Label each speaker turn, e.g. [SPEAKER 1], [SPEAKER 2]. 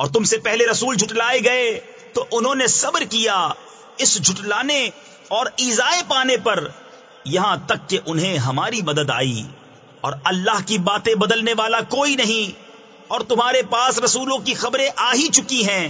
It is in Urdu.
[SPEAKER 1] اور تم سے پہلے رسول جھٹلائے گئے، تو انہوں نے صبر کیا اس جھٹلانے اور ایزائے پانے پر، یہاں تک کہ انہیں ہماری مدد آئی۔ اور اللہ کی باتیں بدلنے والا کوئی نہیں، اور تمہارے پاس رسولوں کی خبریں آ ہی چکی ہیں۔